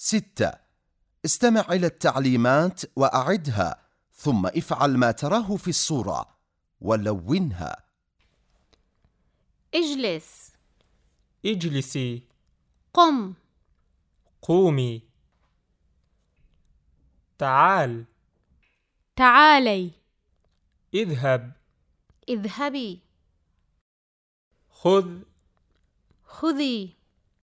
ستة. استمع إلى التعليمات وأعدها ثم افعل ما تراه في الصورة ولونها. اجلس. اجلسي. قم. قومي. تعال. تعالي. اذهب. اذهبي. خذ. خذي.